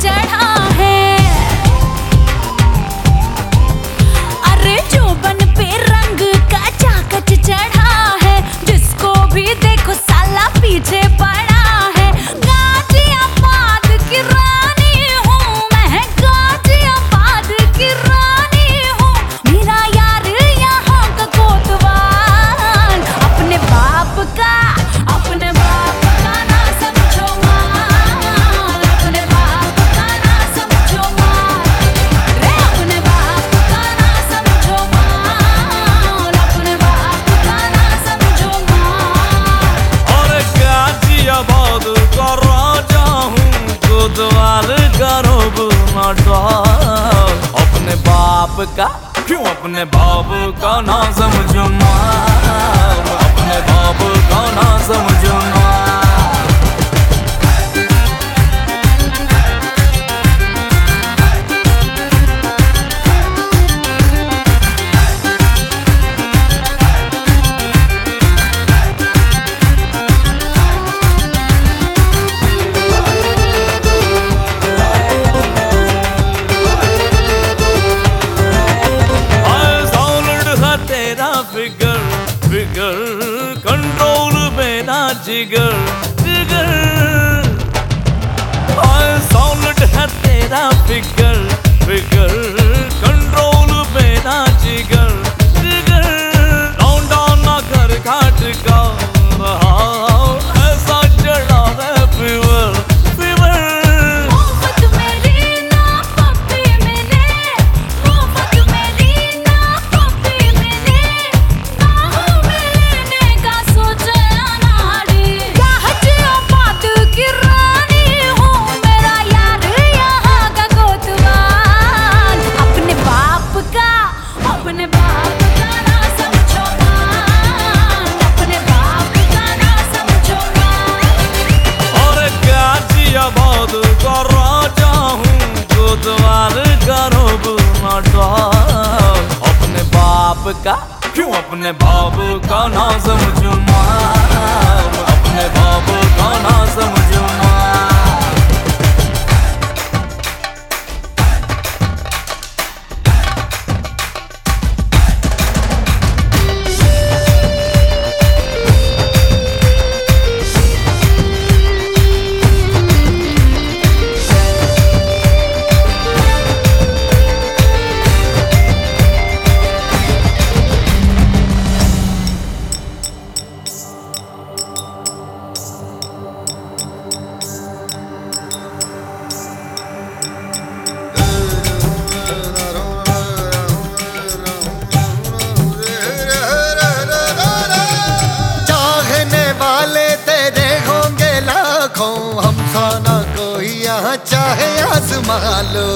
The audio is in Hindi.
Dirt. का? क्यों अपने बाप का ना समझो? जिगर जिगर और सॉलिड है तेरा फिगर फिगर कंट्रोल मेरा जिगर। का? क्यों अपने बाबू का ना समझू माँ? चाहे आजमा लो